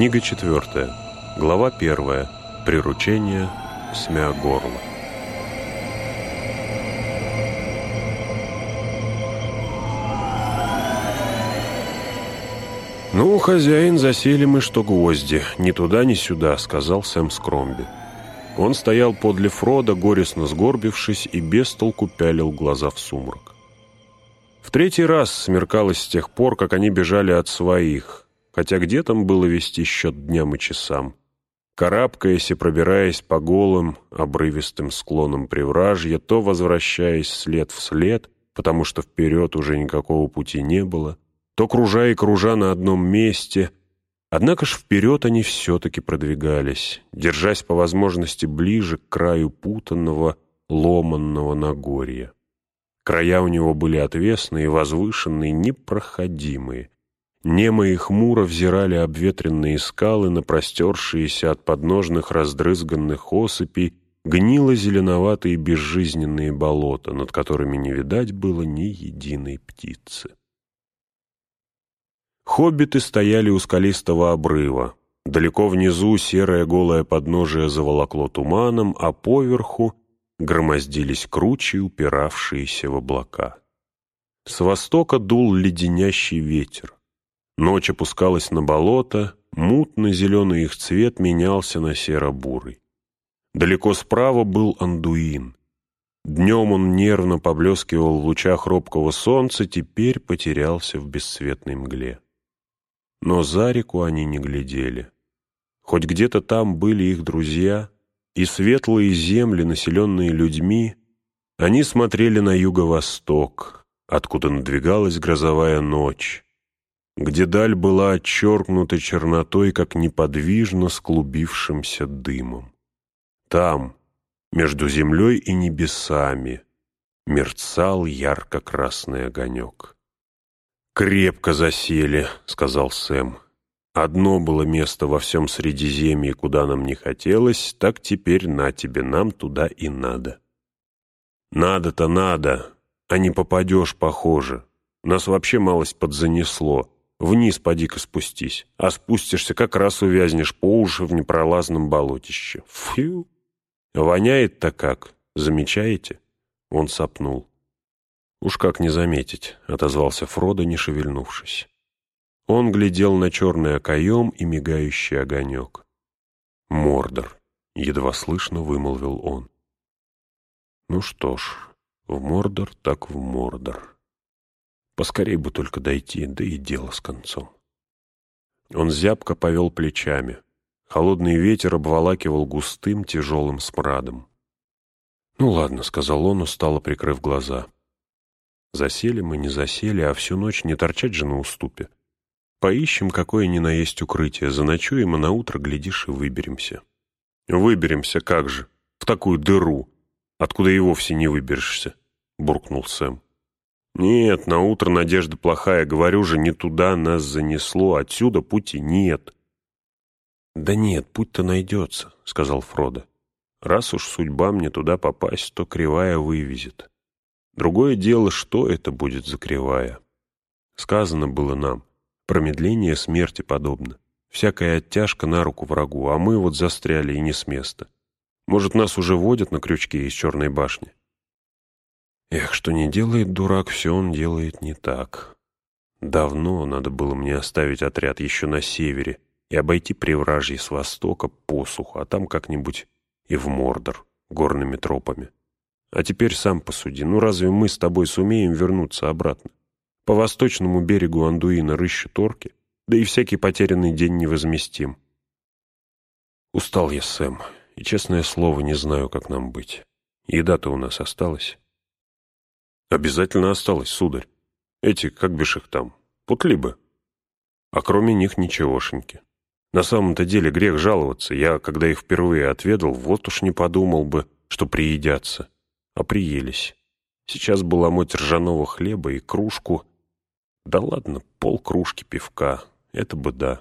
Книга четвертая. Глава первая. Приручение Смеогорла. «Ну, хозяин, засели мы, что гвозди. Ни туда, ни сюда», — сказал Сэм Скромби. Он стоял подле Фрода, горестно сгорбившись, и без толку пялил глаза в сумрак. В третий раз смеркалось с тех пор, как они бежали от своих, хотя где там было вести счет дням и часам. Карабкаясь и пробираясь по голым, обрывистым склонам привражья, то возвращаясь след в след, потому что вперед уже никакого пути не было, то кружа и кружа на одном месте. Однако ж вперед они все-таки продвигались, держась по возможности ближе к краю путанного, ломанного Нагорья. Края у него были отвесные, возвышенные, непроходимые. Немо и хмуро взирали обветренные скалы на простершиеся от подножных раздрызганных осыпей гнило-зеленоватые безжизненные болота, над которыми не видать было ни единой птицы. Хоббиты стояли у скалистого обрыва. Далеко внизу серое голое подножие заволокло туманом, а поверху громоздились кручи, упиравшиеся в облака. С востока дул леденящий ветер. Ночь опускалась на болото, мутно-зеленый их цвет менялся на серо-бурый. Далеко справа был Андуин. Днем он нервно поблескивал в лучах робкого солнца, теперь потерялся в бесцветной мгле. Но за реку они не глядели. Хоть где-то там были их друзья, и светлые земли, населенные людьми, они смотрели на юго-восток, откуда надвигалась грозовая ночь, где даль была отчеркнута чернотой, как неподвижно склубившимся дымом. Там, между землей и небесами, мерцал ярко-красный огонек. «Крепко засели», — сказал Сэм. «Одно было место во всем Средиземье, куда нам не хотелось, так теперь на тебе, нам туда и надо». «Надо-то надо, а не попадешь, похоже. Нас вообще малость подзанесло». Вниз поди-ка спустись, а спустишься, как раз увязнешь по уши в непролазном болотище. Фью! Воняет-то как, замечаете? Он сопнул. «Уж как не заметить», — отозвался Фродо, не шевельнувшись. Он глядел на черный окоем и мигающий огонек. «Мордор», — едва слышно вымолвил он. «Ну что ж, в Мордор так в Мордор». Поскорей бы только дойти, да и дело с концом. Он зябко повел плечами. Холодный ветер обволакивал густым, тяжелым смрадом. «Ну ладно», — сказал он, устало прикрыв глаза. «Засели мы, не засели, а всю ночь не торчать же на уступе. Поищем, какое ни на есть укрытие, заночуем, а на утро, глядишь, и выберемся». «Выберемся, как же, в такую дыру, откуда и вовсе не выберешься», — буркнул Сэм. «Нет, на утро надежда плохая. Говорю же, не туда нас занесло. Отсюда пути нет». «Да нет, путь-то найдется», — сказал Фродо. «Раз уж судьба мне туда попасть, то кривая вывезет. Другое дело, что это будет за кривая. Сказано было нам, промедление смерти подобно. Всякая оттяжка на руку врагу, а мы вот застряли и не с места. Может, нас уже водят на крючке из черной башни?» Эх, что не делает дурак, все он делает не так. Давно надо было мне оставить отряд еще на севере и обойти привражье с востока посуху, а там как-нибудь и в Мордор горными тропами. А теперь сам посуди, ну разве мы с тобой сумеем вернуться обратно? По восточному берегу Андуина рыщут орки, да и всякий потерянный день невозместим. Устал я, Сэм, и, честное слово, не знаю, как нам быть. Еда-то у нас осталась. Обязательно осталось, сударь. Эти, как бишь их там, путлибы. А кроме них ничегошеньки. На самом-то деле грех жаловаться. Я, когда их впервые отведал, вот уж не подумал бы, что приедятся. А приелись. Сейчас был ломоть ржаного хлеба и кружку. Да ладно, пол кружки пивка. Это бы да.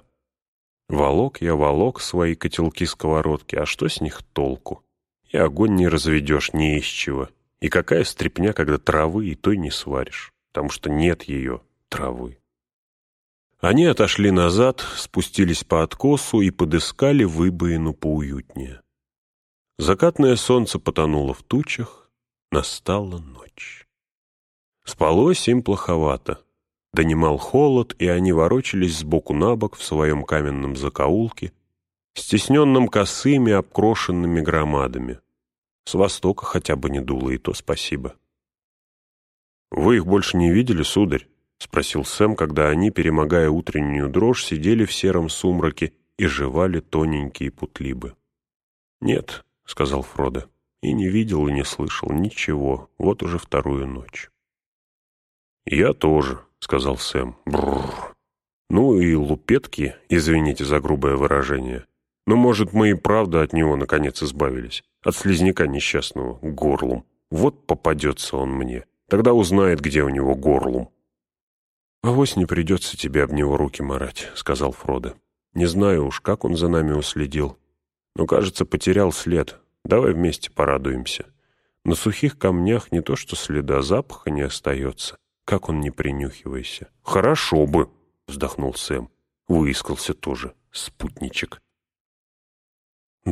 Волок я волок свои котелки-сковородки, а что с них толку? И огонь не разведешь не из чего. И какая стряпня, когда травы и той не сваришь, потому что нет ее, травы. Они отошли назад, спустились по откосу и подыскали выбоину поуютнее. Закатное солнце потонуло в тучах, настала ночь. Спалось им плоховато. Донимал холод, и они ворочались сбоку на бок в своем каменном закоулке, стесненном косыми обкрошенными громадами. С востока хотя бы не дуло, и то спасибо. «Вы их больше не видели, сударь?» — спросил Сэм, когда они, перемогая утреннюю дрожь, сидели в сером сумраке и жевали тоненькие путлибы. «Нет», — сказал Фродо, — «и не видел, и не слышал ничего, вот уже вторую ночь». «Я тоже», — сказал Сэм. Бррр. «Ну и лупетки, извините за грубое выражение. Но, может, мы и правда от него наконец избавились, от слизняка несчастного, горлом. Вот попадется он мне». Тогда узнает, где у него горлум. «Авось не придется тебе об него руки марать», — сказал Фродо. «Не знаю уж, как он за нами уследил. Но, кажется, потерял след. Давай вместе порадуемся. На сухих камнях не то что следа, запаха не остается. Как он не принюхивайся». «Хорошо бы», — вздохнул Сэм. Выискался тоже, спутничек.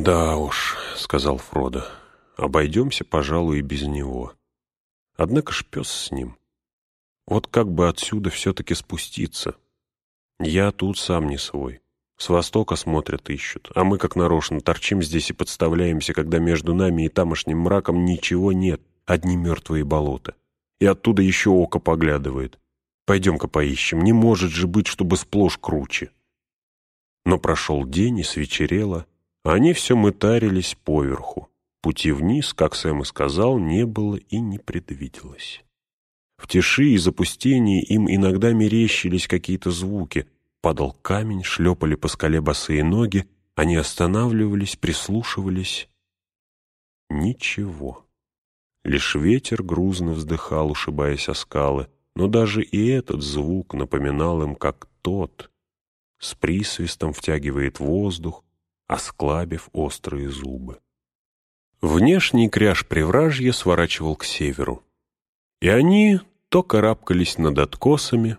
«Да уж», — сказал Фродо, — «обойдемся, пожалуй, и без него». Однако ж пес с ним. Вот как бы отсюда все-таки спуститься. Я тут сам не свой. С востока смотрят, ищут, а мы как нарочно торчим здесь и подставляемся, когда между нами и тамошним мраком ничего нет, одни мертвые болота. И оттуда еще око поглядывает. Пойдем-ка поищем, не может же быть, чтобы сплошь круче. Но прошел день, и свечерело, они все мытарились поверху. Пути вниз, как Сэм и сказал, не было и не предвиделось. В тиши и запустении им иногда мерещились какие-то звуки. Падал камень, шлепали по скале босые ноги, они останавливались, прислушивались. Ничего. Лишь ветер грузно вздыхал, ушибаясь о скалы, но даже и этот звук напоминал им, как тот с присвистом втягивает воздух, осклабив острые зубы. Внешний кряж привражья сворачивал к северу. И они то карабкались над откосами,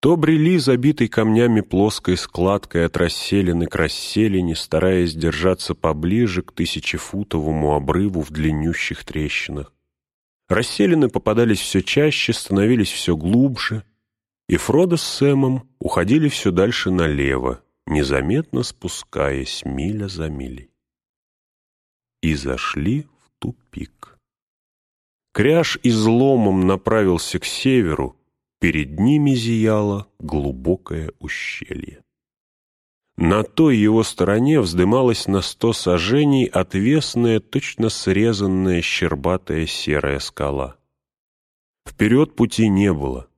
то брели забитой камнями плоской складкой от расселены к расселине, стараясь держаться поближе к тысячефутовому обрыву в длиннющих трещинах. Расселены попадались все чаще, становились все глубже, и Фродо с Сэмом уходили все дальше налево, незаметно спускаясь миля за милей и зашли в тупик. Кряж изломом направился к северу, перед ними зияло глубокое ущелье. На той его стороне вздымалась на сто сажений отвесная, точно срезанная щербатая серая скала. Вперед пути не было,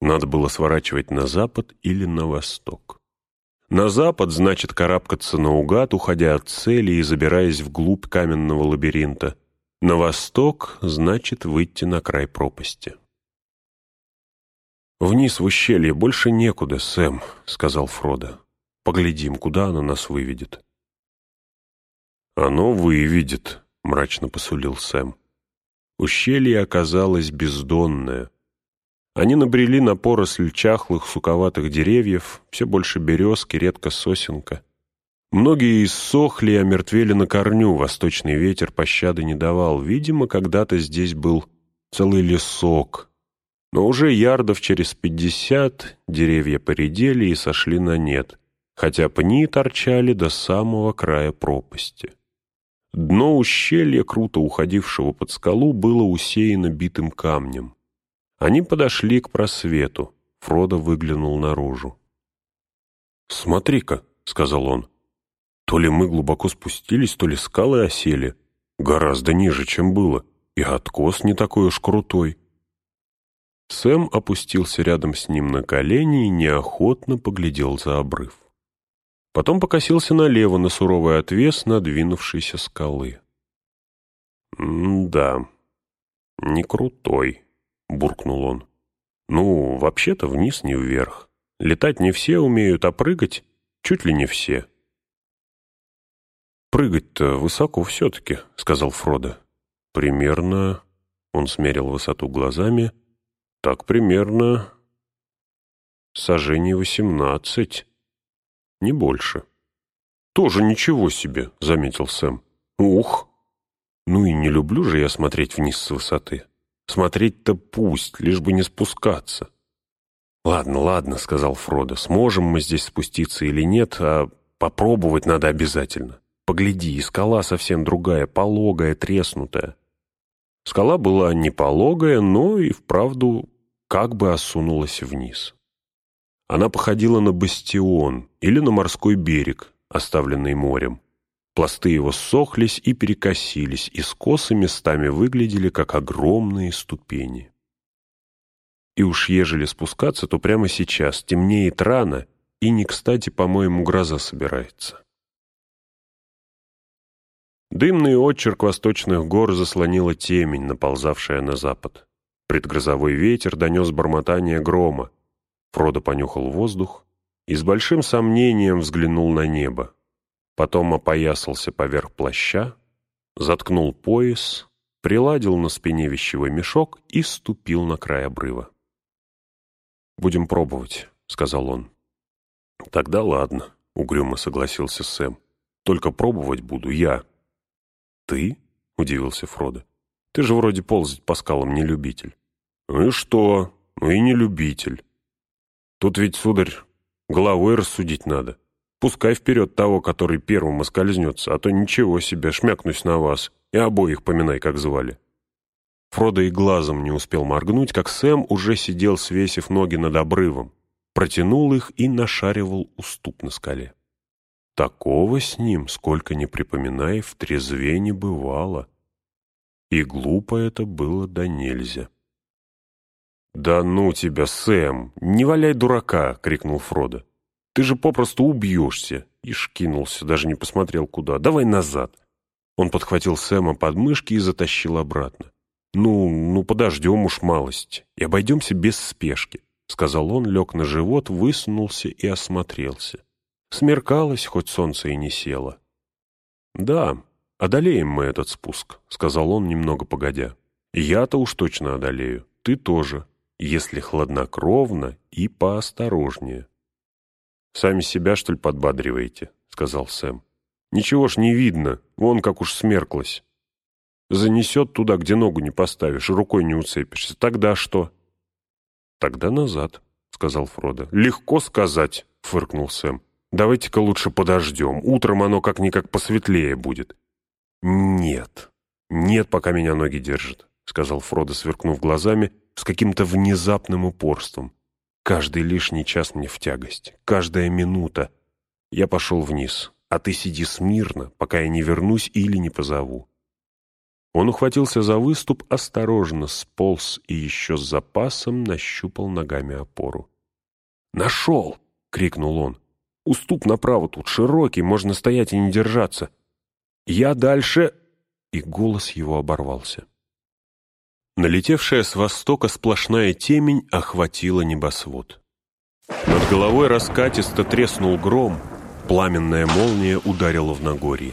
надо было сворачивать на запад или на восток. На запад значит карабкаться наугад, уходя от цели и забираясь вглубь каменного лабиринта. На восток значит выйти на край пропасти. «Вниз в ущелье больше некуда, Сэм», — сказал Фродо. «Поглядим, куда оно нас выведет». «Оно выведет», — мрачно посулил Сэм. Ущелье оказалось бездонное, они набрели на поросль чахлых суковатых деревьев, все больше березки, редко сосенка. Многие иссохли и омертвели на корню, восточный ветер пощады не давал. Видимо, когда-то здесь был целый лесок. Но уже ярдов через пятьдесят деревья поредели и сошли на нет, хотя пни торчали до самого края пропасти. Дно ущелья, круто уходившего под скалу, было усеяно битым камнем. Они подошли к просвету. Фродо выглянул наружу. «Смотри-ка», — сказал он, — «то ли мы глубоко спустились, то ли скалы осели. Гораздо ниже, чем было, и откос не такой уж крутой». Сэм опустился рядом с ним на колени и неохотно поглядел за обрыв. Потом покосился налево на суровый отвес надвинувшейся скалы. «Да, не крутой», буркнул он. «Ну, вообще-то вниз не вверх. Летать не все умеют, а прыгать чуть ли не все». «Прыгать-то высоко все-таки», — сказал Фродо. «Примерно...» — он смерил высоту глазами. «Так примерно...» сажений восемнадцать, не больше. «Тоже ничего себе», — заметил Сэм. «Ух! Ну и не люблю же я смотреть вниз с высоты. Смотреть-то пусть, лишь бы не спускаться». «Ладно, ладно», — сказал Фродо, — «сможем мы здесь спуститься или нет, а попробовать надо обязательно. Погляди, и скала совсем другая, пологая, треснутая». Скала была не пологая, но и вправду как бы осунулась вниз. Она походила на бастион или на морской берег, оставленный морем. Пласты его ссохлись и перекосились, и скосы местами выглядели, как огромные ступени. И уж ежели спускаться, то прямо сейчас, темнеет рано, и не кстати, по-моему, гроза собирается. Дымный отчерк восточных гор заслонила темень, наползавшая на запад. Предгрозовой ветер донес бормотание грома. Фродо понюхал воздух и с большим сомнением взглянул на небо. Потом опоясался поверх плаща, заткнул пояс, приладил на спине вещевой мешок и ступил на край обрыва. «Будем пробовать», — сказал он. «Тогда ладно», — угрюмо согласился Сэм. «Только пробовать буду я». «Ты?» — удивился Фродо. «Ты же вроде ползать по скалам не любитель». «Ну и что? Ну и не любитель. Тут ведь, сударь, головой рассудить надо. Пускай вперед того, который первым оскользнется, а то ничего себе, шмякнусь на вас, и обоих поминай, как звали». Фродо и глазом не успел моргнуть, как Сэм уже сидел, свесив ноги над обрывом, протянул их и нашаривал уступ на скале. Такого с ним, сколько ни припоминай, в трезве не бывало. И глупо это было да нельзя. «Да ну тебя, Сэм! Не валяй дурака!» — крикнул Фродо. «Ты же попросту убьешься!» И шкинулся, даже не посмотрел куда. «Давай назад!» Он подхватил Сэма под мышки и затащил обратно. «Ну, ну подождем уж малость и обойдемся без спешки», — сказал он, лег на живот, высунулся и осмотрелся. Смеркалось, хоть солнце и не село. «Да, одолеем мы этот спуск», — сказал он немного погодя. «Я-то уж точно одолею, ты тоже, если хладнокровно и поосторожнее». «Сами себя, что ли, подбадриваете?» — сказал Сэм. «Ничего ж не видно, вон как уж смерклось. Занесет туда, где ногу не поставишь, рукой не уцепишься. Тогда что?» «Тогда назад», — сказал Фродо. «Легко сказать», — фыркнул Сэм. Давайте-ка лучше подождем. Утром оно как-никак посветлее будет». «Нет, нет, пока меня ноги держат», — сказал Фродо, сверкнув глазами с каким-то внезапным упорством. «Каждый лишний час мне в тягость, каждая минута. Я пошел вниз, а ты сиди смирно, пока я не вернусь или не позову». Он ухватился за выступ, осторожно сполз и еще с запасом нащупал ногами опору. «Нашел!» — крикнул он. Уступ направо тут широкий, можно стоять и не держаться. Я дальше...» И голос его оборвался. Налетевшая с востока сплошная темень охватила небосвод. Над головой раскатисто треснул гром, пламенная молния ударила в Нагорье.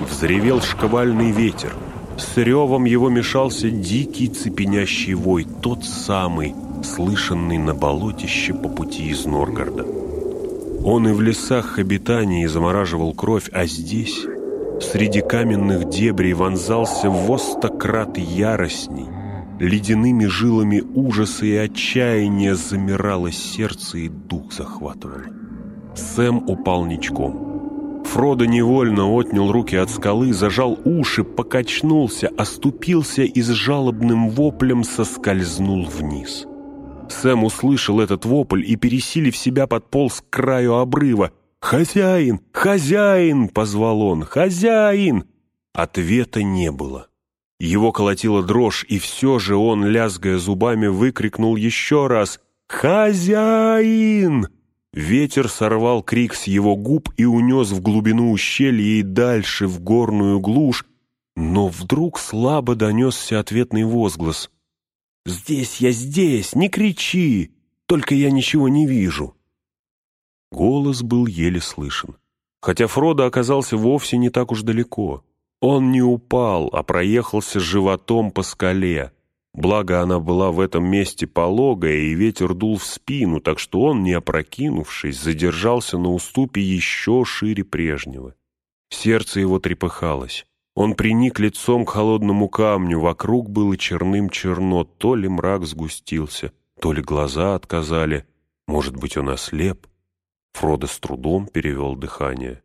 Взревел шквальный ветер. С ревом его мешался дикий цепенящий вой, тот самый, слышанный на болотище по пути из Норгарда. Он и в лесах обитаний замораживал кровь, а здесь, среди каменных дебрей, вонзался в остократ яростней. Ледяными жилами ужаса и отчаяния замирало сердце и дух захватывало. Сэм упал ничком. Фродо невольно отнял руки от скалы, зажал уши, покачнулся, оступился и с жалобным воплем соскользнул вниз. Сэм услышал этот вопль и, пересилив себя, подполз к краю обрыва. «Хозяин! Хозяин!» — позвал он. «Хозяин!» Ответа не было. Его колотила дрожь, и все же он, лязгая зубами, выкрикнул еще раз «Хозяин!» Ветер сорвал крик с его губ и унес в глубину ущелья и дальше, в горную глушь, но вдруг слабо донесся ответный возглас. «Здесь я здесь! Не кричи! Только я ничего не вижу!» Голос был еле слышен. Хотя Фродо оказался вовсе не так уж далеко. Он не упал, а проехался животом по скале. Благо она была в этом месте пологая, и ветер дул в спину, так что он, не опрокинувшись, задержался на уступе еще шире прежнего. Сердце его трепыхалось. Он приник лицом к холодному камню, вокруг было черным черно, то ли мрак сгустился, то ли глаза отказали, может быть, он ослеп. Фродо с трудом перевел дыхание.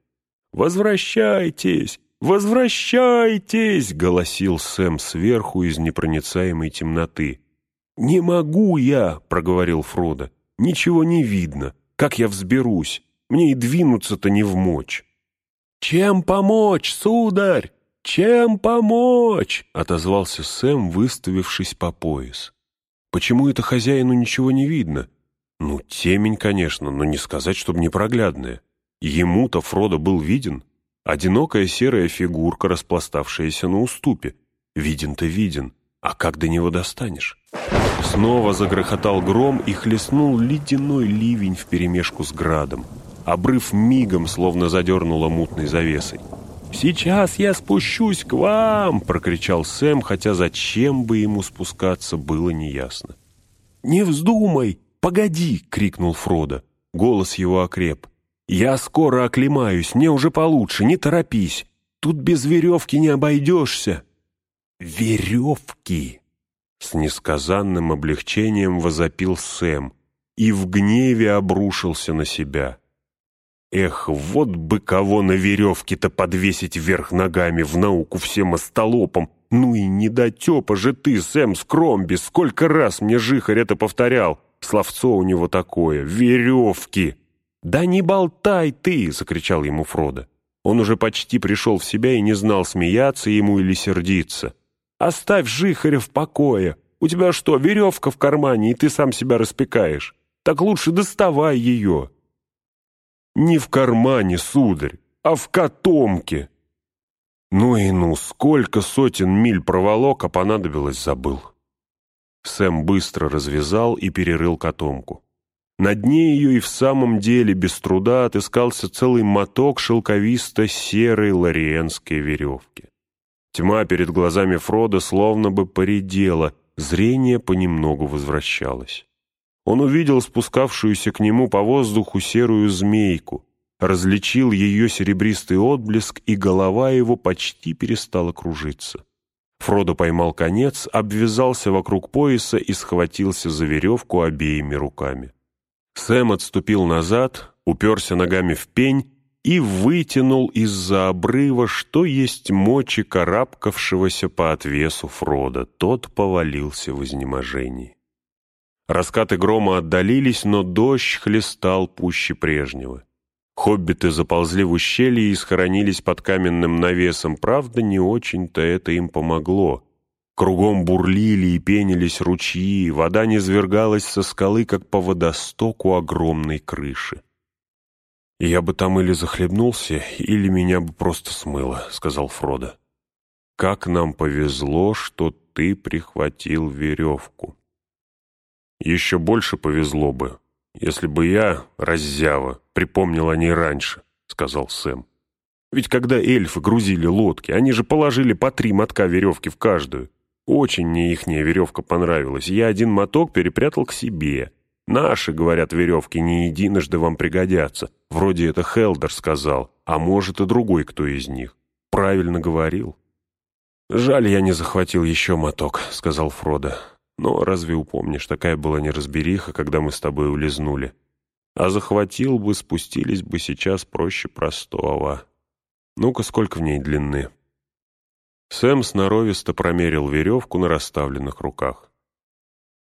«Возвращайтесь! Возвращайтесь!» — голосил Сэм сверху из непроницаемой темноты. «Не могу я!» — проговорил Фродо. «Ничего не видно. Как я взберусь? Мне и двинуться-то не вмочь». «Чем помочь, сударь? Чем помочь?» — отозвался Сэм, выставившись по пояс. «Почему это хозяину ничего не видно?» «Ну, темень, конечно, но не сказать, чтобы непроглядная. Ему-то Фродо был виден. Одинокая серая фигурка, распластавшаяся на уступе. Виден-то виден, а как до него достанешь?» Снова загрохотал гром и хлестнул ледяной ливень вперемешку с градом. Обрыв мигом словно задернуло мутной завесой. «Сейчас я спущусь к вам!» — прокричал Сэм, хотя зачем бы ему спускаться, было неясно. «Не вздумай! Погоди!» — крикнул Фродо. Голос его окреп. «Я скоро оклемаюсь, мне уже получше, не торопись. Тут без веревки не обойдешься». «Веревки!» С несказанным облегчением возопил Сэм и в гневе обрушился на себя. Эх, вот бы кого на веревке-то подвесить вверх ногами в науку всем остолопам. Ну и недотепа же ты, Сэм Скромби, сколько раз мне жихарь это повторял. Словцо у него такое, веревки. «Да не болтай ты!» — закричал ему Фродо. Он уже почти пришел в себя и не знал, смеяться ему или сердиться. «Оставь жихаря в покое. У тебя что, веревка в кармане, и ты сам себя распекаешь? Так лучше доставай ее». Не в кармане, сударь, а в котомке. Ну и ну, сколько сотен миль проволок, а понадобилось, забыл. Сэм быстро развязал и перерыл котомку. На дне ее и в самом деле без труда отыскался целый моток шелковисто-серой лориенской веревки. Тьма перед глазами Фрода словно бы поредела, зрение понемногу возвращалось. Он увидел спускавшуюся к нему по воздуху серую змейку, различил ее серебристый отблеск, и голова его почти перестала кружиться. Фродо поймал конец, обвязался вокруг пояса и схватился за веревку обеими руками. Сэм отступил назад, уперся ногами в пень и вытянул из-за обрыва, что есть мочи карабкавшегося по отвесу Фрода. Тот повалился в изнеможении. Раскаты грома отдалились, но дождь хлестал пуще прежнего. Хоббиты заползли в ущелье и схоронились под каменным навесом, правда, не очень-то это им помогло. Кругом бурлили и пенились ручьи, вода низвергалась со скалы, как по водостоку огромной крыши. «Я бы там или захлебнулся, или меня бы просто смыло», — сказал Фродо. «Как нам повезло, что ты прихватил веревку». Еще больше повезло бы, если бы я, раззява, припомнил о ней раньше, — сказал Сэм. Ведь когда эльфы грузили лодки, они же положили по три мотка веревки в каждую. Очень мне ихняя веревка понравилась, я один моток перепрятал к себе. Наши, говорят, веревки не единожды вам пригодятся. Вроде это Хелдер сказал, а может и другой кто из них. Правильно говорил. «Жаль, я не захватил еще моток», — сказал Фродо. Но разве упомнишь, такая была неразбериха, когда мы с тобой улизнули. А захватил бы, спустились бы сейчас проще простого. Ну-ка, сколько в ней длины?» Сэм сноровисто промерил веревку на расставленных руках.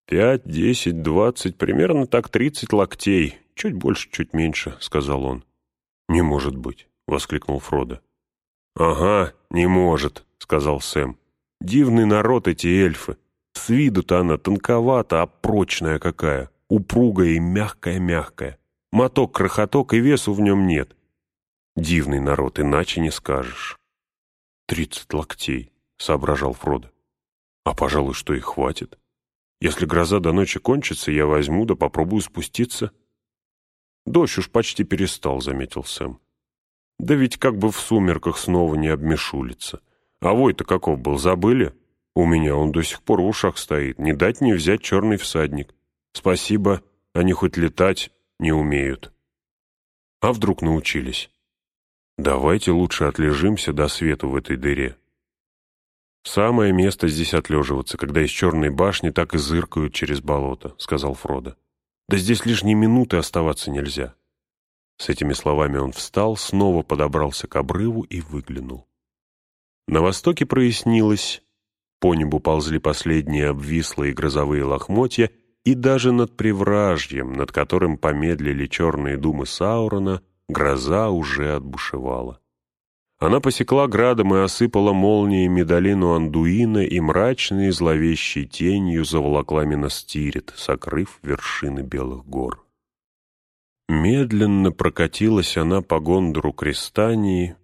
«Пять, десять, двадцать, примерно так тридцать локтей. Чуть больше, чуть меньше», — сказал он. «Не может быть», — воскликнул Фродо. «Ага, не может», — сказал Сэм. «Дивный народ эти эльфы. С виду-то она тонковата, а прочная какая, упругая и мягкая-мягкая. Моток-крохоток, и весу в нем нет. Дивный народ, иначе не скажешь. «Тридцать локтей», — соображал Фродо. «А, пожалуй, что и хватит. Если гроза до ночи кончится, я возьму да попробую спуститься». «Дождь уж почти перестал», — заметил Сэм. «Да ведь как бы в сумерках снова не обмешулиться. А вой-то каков был, забыли?» У меня он до сих пор в ушах стоит. Не дать не взять черный всадник. Спасибо, они хоть летать не умеют. А вдруг научились? Давайте лучше отлежимся до свету в этой дыре. «Самое место здесь отлеживаться, когда из черной башни так и зыркают через болото», — сказал Фродо. «Да здесь лишние минуты оставаться нельзя». С этими словами он встал, снова подобрался к обрыву и выглянул. На востоке прояснилось, по небу ползли последние обвислые грозовые лохмотья, и даже над привражьем, над которым помедлили черные думы Саурона, гроза уже отбушевала. Она посекла градом и осыпала молниями долину Андуина и мрачной зловещей тенью заволокла Минастирит, сокрыв вершины белых гор. Медленно прокатилась она по гондору Крестании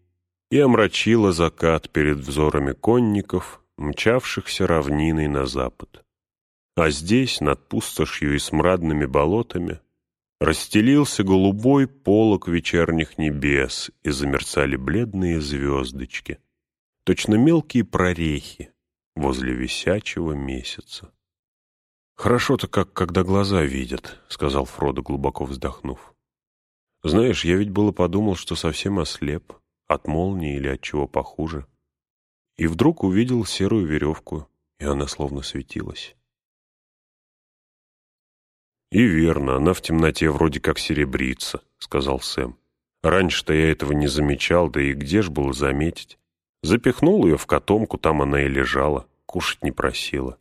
и омрачила закат перед взорами конников, мчавшихся равниной на запад. А здесь, над пустошью и смрадными болотами, Расстелился голубой полог вечерних небес, и замерцали бледные звездочки, точно мелкие прорехи возле висячего месяца. «Хорошо-то как, когда глаза видят», — сказал Фродо, глубоко вздохнув. «Знаешь, я ведь было подумал, что совсем ослеп, от молнии или от чего похуже. И вдруг увидел серую веревку, и она словно светилась. «И верно, она в темноте вроде как серебрится», — сказал Сэм. «Раньше-то я этого не замечал, да и где ж было заметить? Запихнул ее в котомку, там она и лежала, кушать не просила.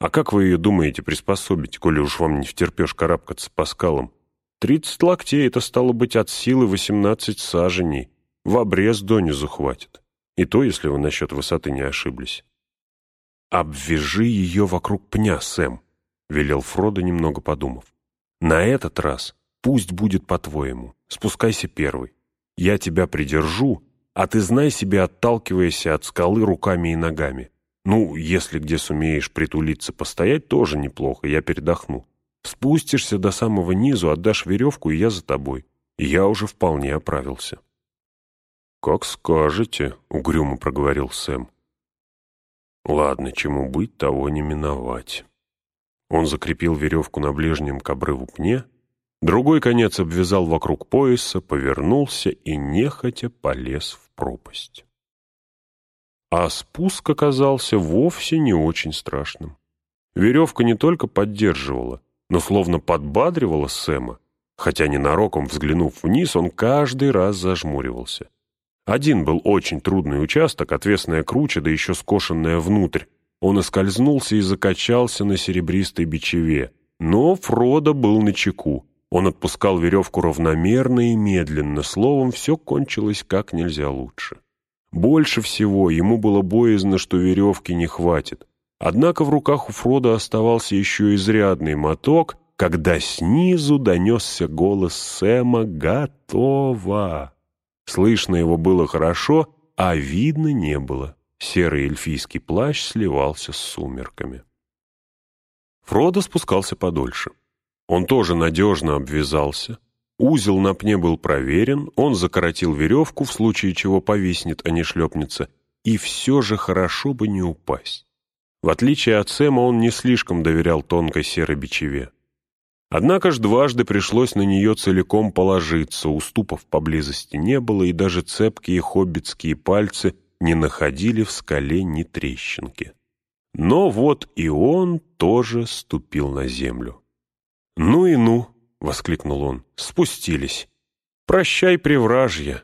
А как вы ее думаете приспособить, коли уж вам не втерпешь карабкаться по скалам? Тридцать локтей — это стало быть от силы восемнадцать саженей. В обрез донизу хватит. И то, если вы насчет высоты не ошиблись. Обвяжи ее вокруг пня, Сэм, — велел Фродо, немного подумав. «На этот раз пусть будет по-твоему. Спускайся первый. Я тебя придержу, а ты знай себе, отталкиваясь от скалы руками и ногами. Ну, если где сумеешь притулиться постоять, тоже неплохо, я передохну. Спустишься до самого низу, отдашь веревку, и я за тобой. Я уже вполне оправился». «Как скажете», — угрюмо проговорил Сэм. «Ладно, чему быть, того не миновать». Он закрепил веревку на ближнем к обрыву пне, другой конец обвязал вокруг пояса, повернулся и нехотя полез в пропасть. А спуск оказался вовсе не очень страшным. Веревка не только поддерживала, но словно подбадривала Сэма, хотя ненароком взглянув вниз, он каждый раз зажмуривался. Один был очень трудный участок, отвесная круча, да еще скошенная внутрь, он оскользнулся и закачался на серебристой бичеве. Но Фродо был на чеку. Он отпускал веревку равномерно и медленно, словом, все кончилось как нельзя лучше. Больше всего ему было боязно, что веревки не хватит. Однако в руках у Фрода оставался еще изрядный моток, когда снизу донесся голос Сэма «Готово!». Слышно его было хорошо, а видно не было. Серый эльфийский плащ сливался с сумерками. Фродо спускался подольше. Он тоже надежно обвязался. Узел на пне был проверен, он закоротил веревку, в случае чего повиснет, а не шлепнется, и все же хорошо бы не упасть. В отличие от Сэма, он не слишком доверял тонкой серой бичеве. Однако ж дважды пришлось на нее целиком положиться, уступов поблизости не было, и даже цепкие хоббитские пальцы — не находили в скале ни трещинки. Но вот и он тоже ступил на землю. «Ну и ну!» — воскликнул он. «Спустились. Прощай, привражье!»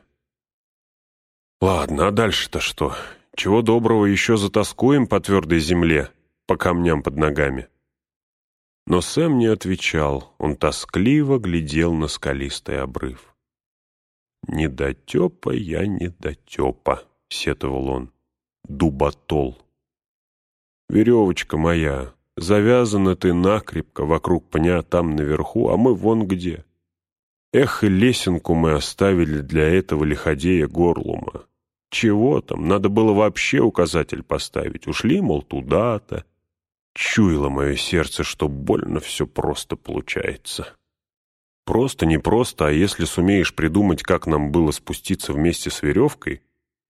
«Ладно, а дальше-то что? Чего доброго еще затаскуем по твердой земле, по камням под ногами?» Но Сэм не отвечал, он тоскливо глядел на скалистый обрыв. «Недотепа я недотепа», — сетовал он. «Дуботол». «Веревочка моя, завязана ты накрепко вокруг пня там наверху, а мы вон где. Эх, и лесенку мы оставили для этого лиходея горлума. Чего там, надо было вообще указатель поставить. Ушли, мол, туда-то. Чуяло мое сердце, что больно все просто получается». Просто, не просто, а если сумеешь придумать, как нам было спуститься вместе с веревкой,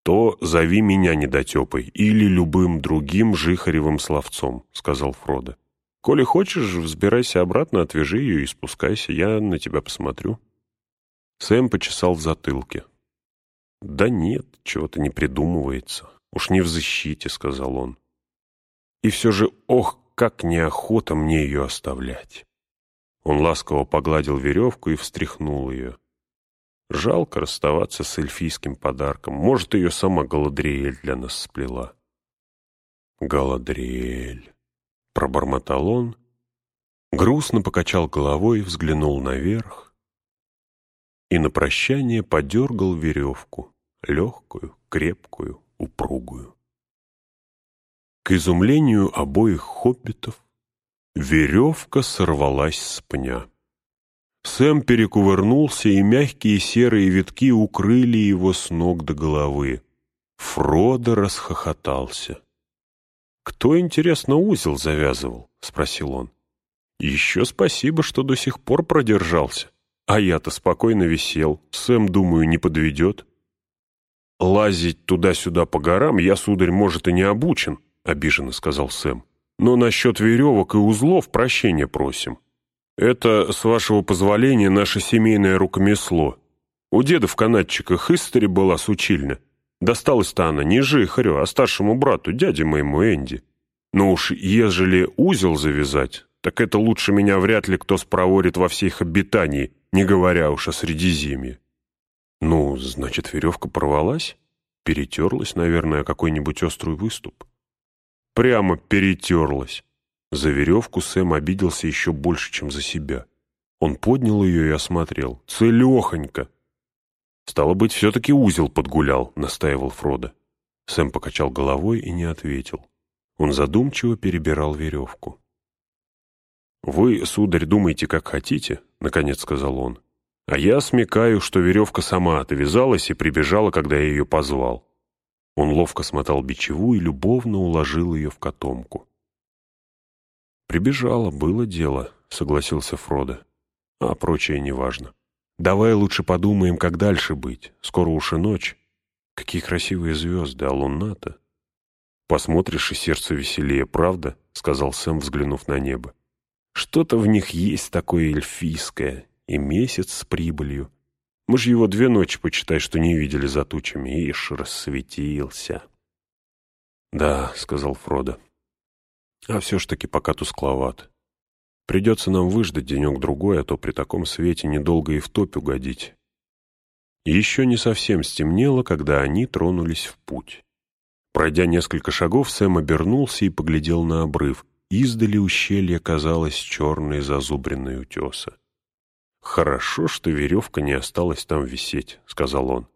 то зови меня недотепой или любым другим жихаревым словцом», — сказал Фродо. «Коли хочешь, взбирайся обратно, отвяжи ее и спускайся, я на тебя посмотрю». Сэм почесал в затылке. «Да нет, чего-то не придумывается. Уж не в защите», — сказал он. «И все же, ох, как неохота мне ее оставлять». Он ласково погладил веревку и встряхнул ее. Жалко расставаться с эльфийским подарком. Может, ее сама Галадриэль для нас сплела. Галадриэль, пробормотал он, грустно покачал головой и взглянул наверх, и на прощание подергал веревку, легкую, крепкую, упругую. К изумлению обоих хоббитов веревка сорвалась с пня. Сэм перекувырнулся, и мягкие серые витки укрыли его с ног до головы. Фродо расхохотался. «Кто, интересно, узел завязывал?» — спросил он. «Еще спасибо, что до сих пор продержался. А я-то спокойно висел. Сэм, думаю, не подведет». «Лазить туда-сюда по горам я, сударь, может, и не обучен», — обиженно сказал Сэм. «Но насчет веревок и узлов прощения просим. Это, с вашего позволения, наше семейное рукомесло. У деда в канатчиках истори была сучильня. Досталась-то она не жихарю, а старшему брату, дяде моему Энди. Но уж ежели узел завязать, так это лучше меня вряд ли кто спроворит во всей их обитании, не говоря уж о Средиземье. Ну, значит, веревка порвалась? Перетерлась, наверное, какой-нибудь острый выступ. Прямо перетерлась. За веревку Сэм обиделся еще больше, чем за себя. Он поднял ее и осмотрел. Целехонько. «Стало быть, все-таки узел подгулял», — настаивал Фродо. Сэм покачал головой и не ответил. Он задумчиво перебирал веревку. «Вы, сударь, думаете, как хотите», — наконец сказал он. «А я смекаю, что веревка сама отвязалась и прибежала, когда я ее позвал». Он ловко смотал бичеву и любовно уложил ее в котомку. «Прибежала, было дело», — согласился Фродо. «А прочее неважно. Давай лучше подумаем, как дальше быть. Скоро уж и ночь. Какие красивые звезды, а луна-то...» «Посмотришь, и сердце веселее, правда?» — сказал Сэм, взглянув на небо. «Что-то в них есть такое эльфийское, и месяц с прибылью. Мы же его две ночи, почитай, что не видели за тучами. Ишь, рассветился». «Да», — сказал Фродо, а все ж таки пока тускловат. Придется нам выждать денек-другой, а то при таком свете недолго и в топь угодить. Еще не совсем стемнело, когда они тронулись в путь. Пройдя несколько шагов, Сэм обернулся и поглядел на обрыв. Издали ущелье казалось черной зазубренной утеса. «Хорошо, что веревка не осталась там висеть», — сказал он.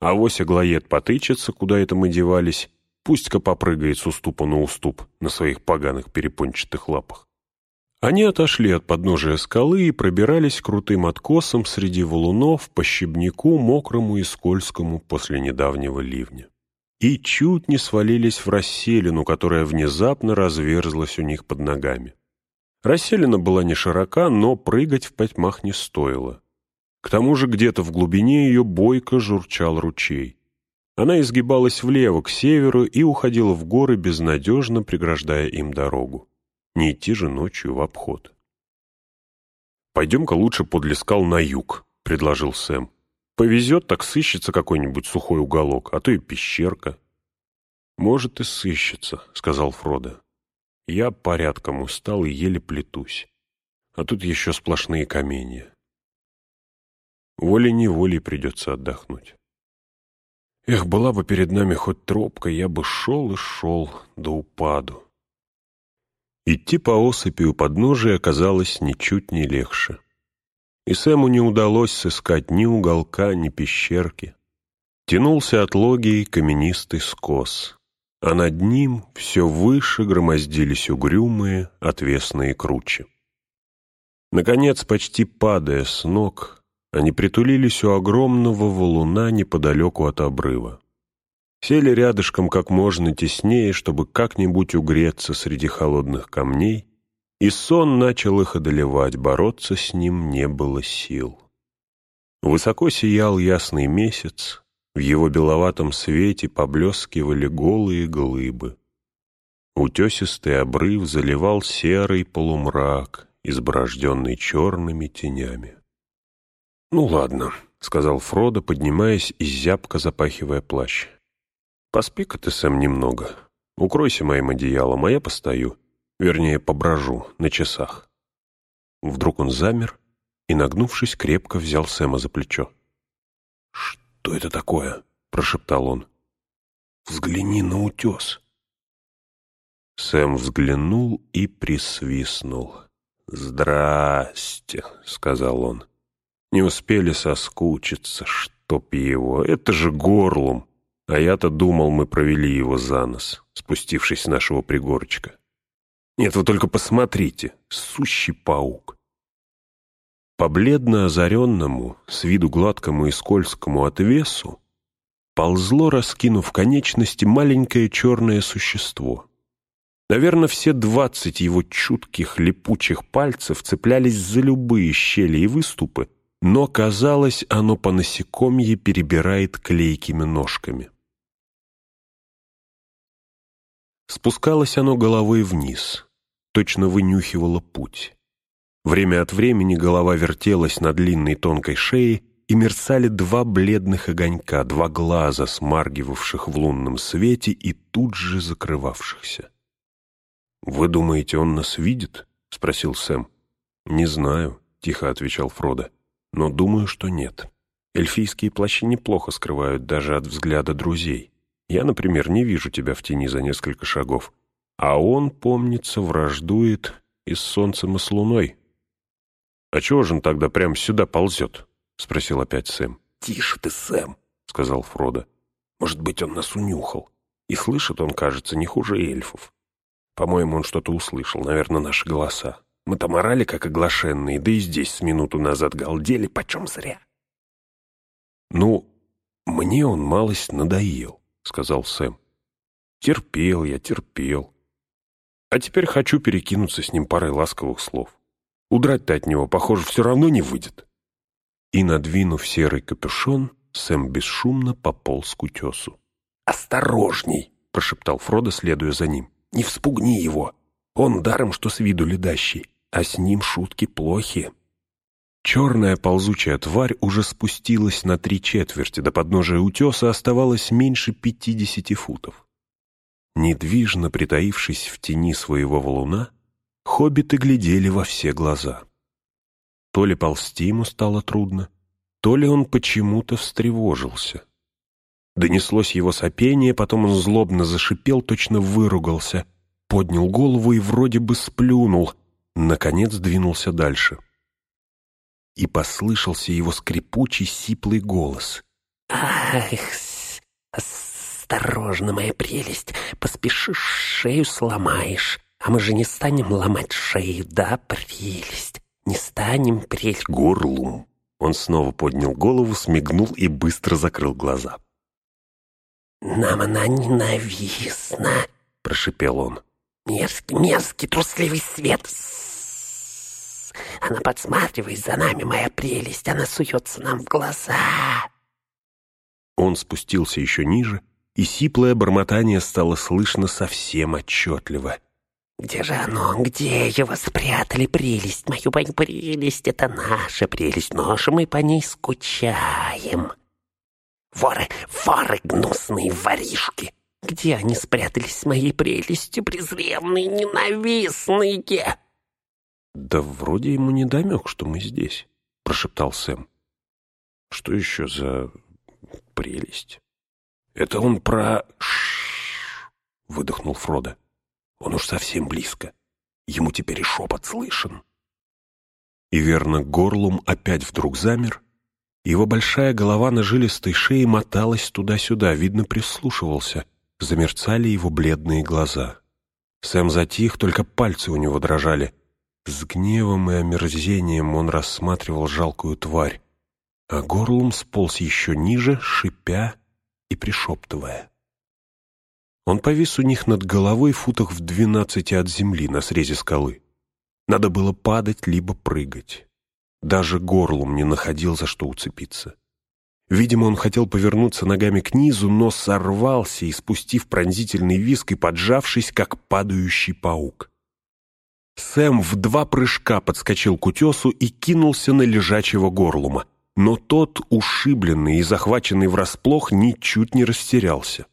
«А вось Аглоед потычется, куда это мы девались, Пусть-ка попрыгает с уступа на уступ на своих поганых перепончатых лапах. Они отошли от подножия скалы и пробирались крутым откосом среди валунов по щебнику, мокрому и скользкому после недавнего ливня. И чуть не свалились в расселину, которая внезапно разверзлась у них под ногами. Расселина была не широка, но прыгать в потьмах не стоило. К тому же где-то в глубине ее бойко журчал ручей. Она изгибалась влево, к северу, и уходила в горы, безнадежно преграждая им дорогу. Не идти же ночью в обход. «Пойдем-ка лучше подле на юг», — предложил Сэм. «Повезет, так сыщется какой-нибудь сухой уголок, а то и пещерка». «Может, и сыщется», — сказал Фродо. «Я порядком устал и еле плетусь. А тут еще сплошные каменья. Волей-неволей придется отдохнуть». Эх, была бы перед нами хоть тропка, я бы шел и шел до упаду. Идти по осыпи у подножия оказалось ничуть не легче. И Сэму не удалось сыскать ни уголка, ни пещерки. Тянулся от логии каменистый скос, а над ним все выше громоздились угрюмые отвесные кручи. Наконец, почти падая с ног, они притулились у огромного валуна неподалеку от обрыва. Сели рядышком как можно теснее, чтобы как-нибудь угреться среди холодных камней, и сон начал их одолевать, бороться с ним не было сил. Высоко сиял ясный месяц, В его беловатом свете поблескивали голые глыбы. Утесистый обрыв заливал серый полумрак, изборожденный черными тенями. «Ну ладно», — сказал Фродо, поднимаясь и зябко запахивая плащ. «Поспи-ка ты, Сэм, немного. Укройся моим одеялом, а я постою. Вернее, поброжу на часах». Вдруг он замер и, нагнувшись, крепко взял Сэма за плечо. «Что это такое?» — прошептал он. «Взгляни на утес». Сэм взглянул и присвистнул. «Здрасте», — сказал он. «Не успели соскучиться, чтоб его. Это же горлом. А я-то думал, мы провели его за нос, спустившись с нашего пригорочка. Нет, вы только посмотрите, сущий паук». По бледно озаренному, с виду гладкому и скользкому отвесу, ползло, раскинув конечности, маленькое черное существо — Наверное, все двадцать его чутких липучих пальцев цеплялись за любые щели и выступы, но, казалось, оно по насекомье перебирает клейкими ножками. Спускалось оно головой вниз, точно вынюхивало путь. Время от времени голова вертелась на длинной тонкой шее, и мерцали два бледных огонька, два глаза, смаргивавших в лунном свете и тут же закрывавшихся. «Вы думаете, он нас видит?» — спросил Сэм. «Не знаю», — тихо отвечал Фродо. «Но думаю, что нет. Эльфийские плащи неплохо скрывают даже от взгляда друзей. Я, например, не вижу тебя в тени за несколько шагов. А он, помнится, враждует и с солнцем, и с луной». «А чего же он тогда прямо сюда ползет?» — спросил опять Сэм. «Тише ты, Сэм», — сказал Фродо. «Может быть, он нас унюхал. И слышит он, кажется, не хуже эльфов. По-моему, он что-то услышал, наверное, наши голоса. Мы там орали, как оглашенные, да и здесь с минуту назад галдели, почем зря. «Ну, мне он малость надоел», — сказал Сэм. «Терпел я, терпел. А теперь хочу перекинуться с ним парой ласковых слов. Удрать-то от него, похоже, все равно не выйдет». И, надвинув серый капюшон, Сэм бесшумно пополз к утесу. «Осторожней!» — прошептал Фродо, следуя за ним. Не вспугни его. Он даром, что с виду ледащий, а с ним шутки плохи. Черная ползучая тварь уже спустилась на три четверти, до подножия утеса оставалось меньше пятидесяти футов. Недвижно притаившись в тени своего валуна, хоббиты глядели во все глаза. То ли ползти ему стало трудно, то ли он почему-то встревожился. Донеслось его сопение, потом он злобно зашипел, точно выругался, поднял голову и вроде бы сплюнул, наконец двинулся дальше. И послышался его скрипучий, сиплый голос. «Ах, осторожно, моя прелесть, поспешишь, шею сломаешь, а мы же не станем ломать шею, да, прелесть, не станем прелесть...» «Горлум!» Он снова поднял голову, смигнул и быстро закрыл глаза. «Нам она ненавистна», — прошепел он. «Мерзкий, мерзкий, трусливый свет. Она подсматривает за нами, моя прелесть, она суется нам в глаза». Он спустился еще ниже, и сиплое бормотание стало слышно совсем отчетливо. «Где же оно? Где его спрятали? Прелесть, мою прелесть, это наша прелесть, но же мы по ней скучаем». Воры, воры, гнусные воришки! Где они спрятались с моей прелестью, презренные, ненавистные?» «Да вроде ему не домек, что мы здесь», — прошептал Сэм. «Что еще за прелесть?» «Это он про...» Выдохнул Фродо. «Он уж совсем близко. Ему теперь и шепот слышен». И верно, горлум опять вдруг замер, его большая голова на жилистой шее моталась туда-сюда, видно, прислушивался. Замерцали его бледные глаза. Сэм затих, только пальцы у него дрожали. С гневом и омерзением он рассматривал жалкую тварь, а горлом сполз еще ниже, шипя и пришептывая. Он повис у них над головой футах в двенадцати от земли на срезе скалы. Надо было падать, либо прыгать. Даже горлом не находил за что уцепиться. Видимо, он хотел повернуться ногами к низу, но сорвался, испустив пронзительный виск и поджавшись, как падающий паук. Сэм в два прыжка подскочил к утесу и кинулся на лежачего горлума, но тот, ушибленный и захваченный врасплох, ничуть не растерялся.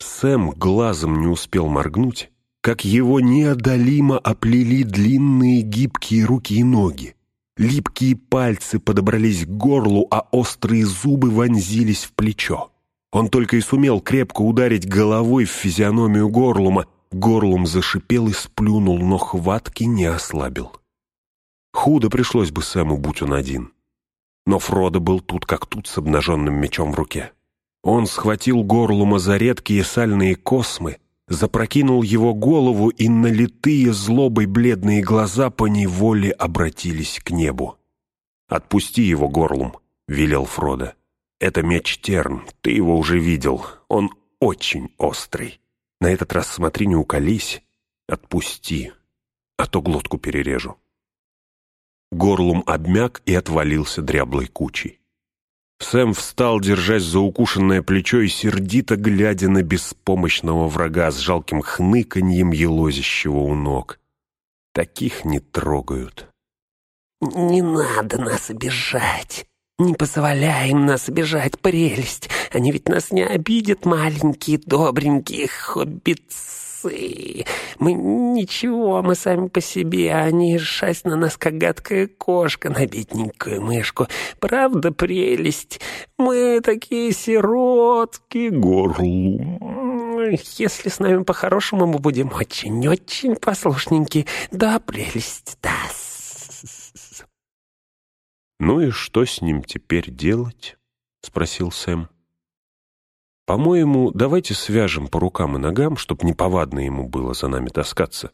Сэм глазом не успел моргнуть, как его неодолимо оплели длинные гибкие руки и ноги. Липкие пальцы подобрались к горлу, а острые зубы вонзились в плечо. Он только и сумел крепко ударить головой в физиономию горлума. Горлум зашипел и сплюнул, но хватки не ослабил. Худо пришлось бы Сэму, будь он один. Но Фродо был тут как тут с обнаженным мечом в руке. Он схватил горлума за редкие сальные космы, запрокинул его голову, и налитые злобой бледные глаза по неволе обратились к небу. «Отпусти его горлум», — велел Фродо. «Это меч Терн, ты его уже видел, он очень острый. На этот раз смотри, не уколись, отпусти, а то глотку перережу». Горлум обмяк и отвалился дряблой кучей. Сэм встал, держась за укушенное плечо и сердито глядя на беспомощного врага с жалким хныканьем елозящего у ног. Таких не трогают. «Не надо нас обижать. Не позволяем нас обижать, прелесть. Они ведь нас не обидят, маленькие добренькие хоббитцы» молодцы. Мы ничего, мы сами по себе, а они шасть на нас, как гадкая кошка на бедненькую мышку. Правда, прелесть? Мы такие сиротки, горлу. Если с нами по-хорошему, мы будем очень-очень послушненькие. Да, прелесть, да. «Ну и что с ним теперь делать?» — спросил Сэм. По-моему, давайте свяжем по рукам и ногам, чтоб неповадно ему было за нами таскаться.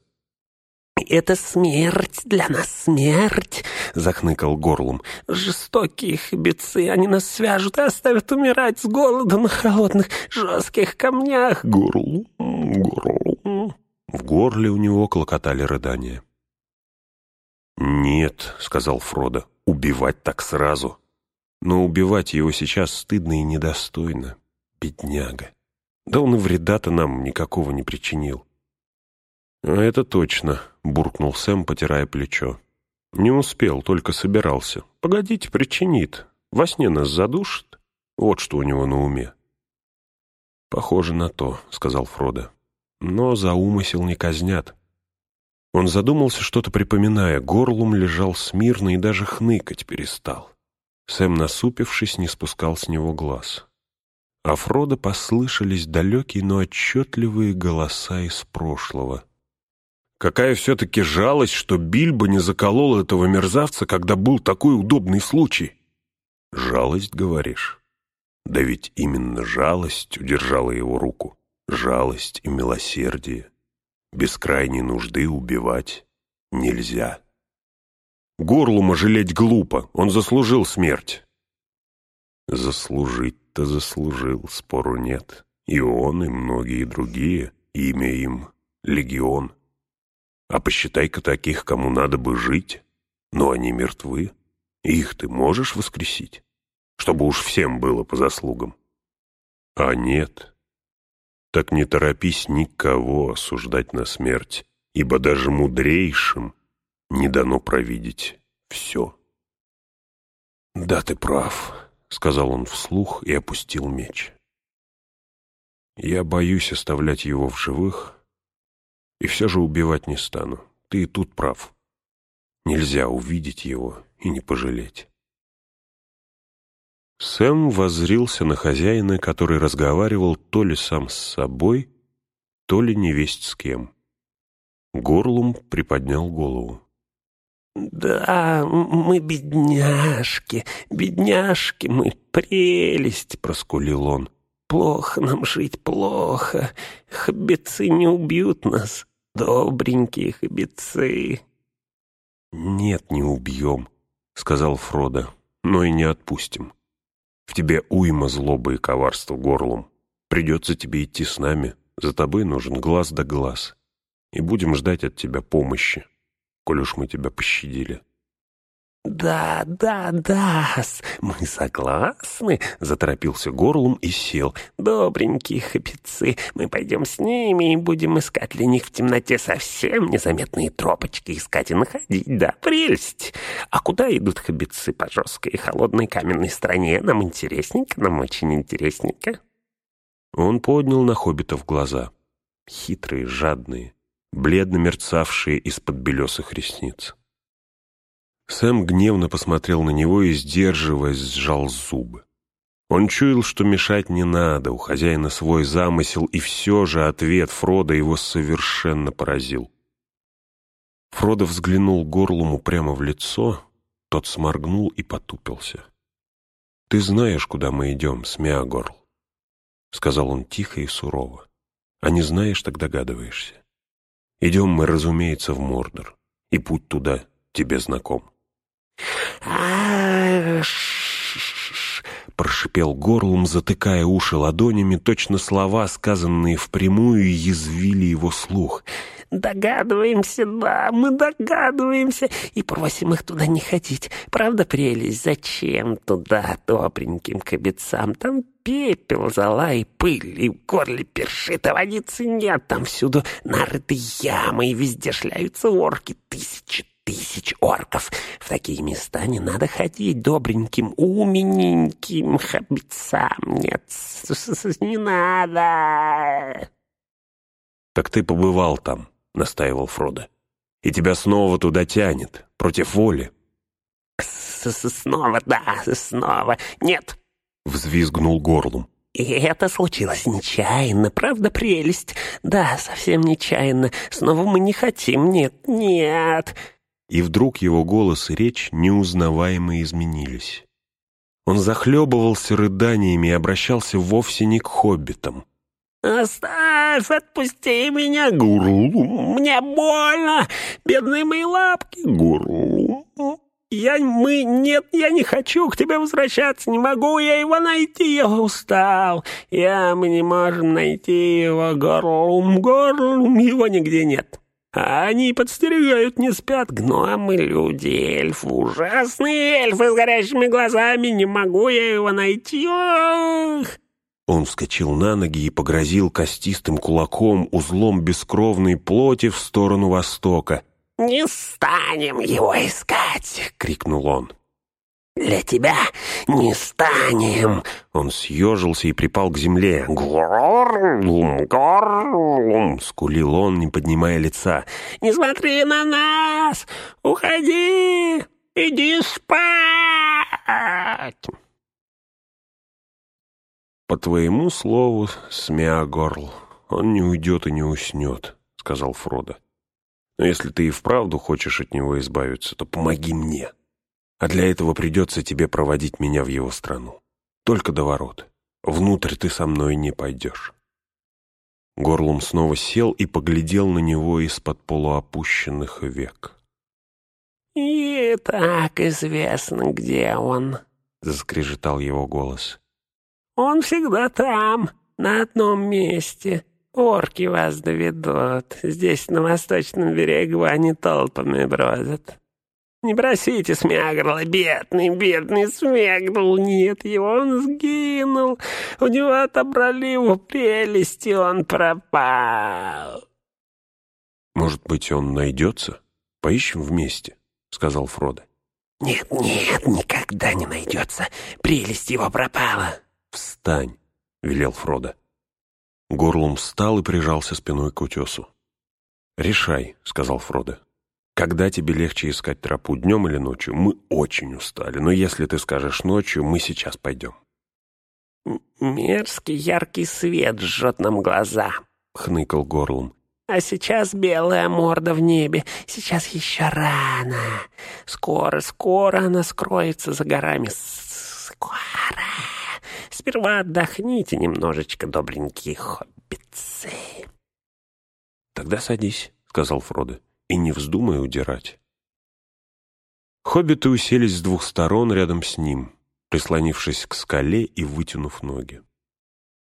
«Это смерть для нас, смерть!» — захныкал горлом. «Жестокие хоббицы, они нас свяжут и оставят умирать с голода на холодных жестких камнях!» Горлу, горлу. В горле у него клокотали рыдания. «Нет», — сказал Фродо, — «убивать так сразу. Но убивать его сейчас стыдно и недостойно бедняга. Да он и вреда-то нам никакого не причинил. «А это точно», — буркнул Сэм, потирая плечо. «Не успел, только собирался. Погодите, причинит. Во сне нас задушит. Вот что у него на уме». «Похоже на то», — сказал Фродо. «Но за умысел не казнят». Он задумался, что-то припоминая. Горлум лежал смирно и даже хныкать перестал. Сэм, насупившись, не спускал с него глаз а Фродо послышались далекие, но отчетливые голоса из прошлого. Какая все-таки жалость, что Бильбо не заколол этого мерзавца, когда был такой удобный случай. Жалость, говоришь? Да ведь именно жалость удержала его руку. Жалость и милосердие. Без крайней нужды убивать нельзя. Горлума жалеть глупо, он заслужил смерть. Заслужить-то заслужил, спору нет. И он, и многие другие, имя им — Легион. А посчитай-ка таких, кому надо бы жить, но они мертвы. Их ты можешь воскресить, чтобы уж всем было по заслугам? А нет. Так не торопись никого осуждать на смерть, ибо даже мудрейшим не дано провидеть все. Да, ты прав. — сказал он вслух и опустил меч. «Я боюсь оставлять его в живых, и все же убивать не стану. Ты и тут прав. Нельзя увидеть его и не пожалеть». Сэм воззрился на хозяина, который разговаривал то ли сам с собой, то ли невесть с кем. Горлум приподнял голову. «Да, мы бедняжки, бедняжки мы, прелесть!» — проскулил он. «Плохо нам жить, плохо. Хоббецы не убьют нас, добренькие хоббецы». «Нет, не убьем», — сказал Фродо, — «но и не отпустим. В тебе уйма злобы и коварства горлом. Придется тебе идти с нами, за тобой нужен глаз да глаз, и будем ждать от тебя помощи» коль уж мы тебя пощадили. «Да, да, да, мы согласны», — заторопился горлом и сел. «Добренькие хапицы, мы пойдем с ними и будем искать для них в темноте совсем незаметные тропочки, искать и находить, да, прелесть. А куда идут хабицы по жесткой и холодной каменной стране? Нам интересненько, нам очень интересненько». Он поднял на хоббитов глаза, хитрые, жадные, бледно мерцавшие из-под белесых ресниц. Сэм гневно посмотрел на него и, сдерживаясь, сжал зубы. Он чуял, что мешать не надо, у хозяина свой замысел, и все же ответ Фрода его совершенно поразил. Фродо взглянул горлому прямо в лицо, тот сморгнул и потупился. «Ты знаешь, куда мы идем, Смеагорл», — сказал он тихо и сурово. «А не знаешь, так догадываешься. Идем мы, разумеется, в Мордор, и путь туда тебе знаком прошипел горлом, затыкая уши ладонями, точно слова, сказанные впрямую, язвили его слух. «Догадываемся, да, мы догадываемся, и просим их туда не ходить. Правда, прелесть, зачем туда добреньким кобецам? Там пепел, зола и пыль, и в горле першит, а водицы нет. Там всюду нарыты ямы, и везде шляются орки, тысячи тысяч орков. В такие места не надо ходить добреньким, умененьким хоббицам. Нет, не надо. «Так ты побывал там», — настаивал Фродо. «И тебя снова туда тянет, против воли». С -с «Снова, да, снова. Нет!» — взвизгнул горлом. И это случилось нечаянно, правда, прелесть? Да, совсем нечаянно. Снова мы не хотим, нет, нет. И вдруг его голос и речь неузнаваемо изменились. Он захлебывался рыданиями и обращался вовсе не к хоббитам. «Оставь, отпусти меня, Гурлу! Мне больно! Бедные мои лапки, Гурлу! Я, мы, нет, я не хочу к тебе возвращаться, не могу я его найти, я устал. Я, мы не можем найти его, Горлум, Горлум, его нигде нет». Они подстерегают, не спят гномы, люди, эльфы, ужасные эльфы с горящими глазами, не могу я его найти, ох!» Он вскочил на ноги и погрозил костистым кулаком узлом бескровной плоти в сторону востока. «Не станем его искать!» — крикнул он. «Для тебя не станем!» Он съежился и припал к земле. «Горлум, горлум!» — скулил он, не поднимая лица. «Не смотри на нас! Уходи! Иди спать!» «По твоему слову, Смеагорл, он не уйдет и не уснет», — сказал Фродо. «Но если ты и вправду хочешь от него избавиться, то помоги мне» а для этого придется тебе проводить меня в его страну. Только до ворот. Внутрь ты со мной не пойдешь». Горлум снова сел и поглядел на него из-под полуопущенных век. «И так известно, где он», — заскрежетал его голос. «Он всегда там, на одном месте. Орки вас доведут. Здесь, на восточном берегу, они толпами бродят. Не просите Смягрла, бедный, бедный Смягрл. Нет, его он сгинул. У него отобрали его прелести, он пропал. Может быть, он найдется? Поищем вместе, сказал Фродо. Нет, нет, никогда не найдется. Прелесть его пропала. Встань, велел Фродо. Горлум встал и прижался спиной к утесу. «Решай», — сказал Фродо. Когда тебе легче искать тропу, днем или ночью? Мы очень устали, но если ты скажешь ночью, мы сейчас пойдем». «Мерзкий яркий свет жжет нам глаза», — хныкал горлом. «А сейчас белая морда в небе. Сейчас еще рано. Скоро, скоро она скроется за горами. Скоро. Сперва отдохните немножечко, добренькие хоббитцы». «Тогда садись», — сказал Фродо и не вздумай удирать. Хоббиты уселись с двух сторон рядом с ним, прислонившись к скале и вытянув ноги.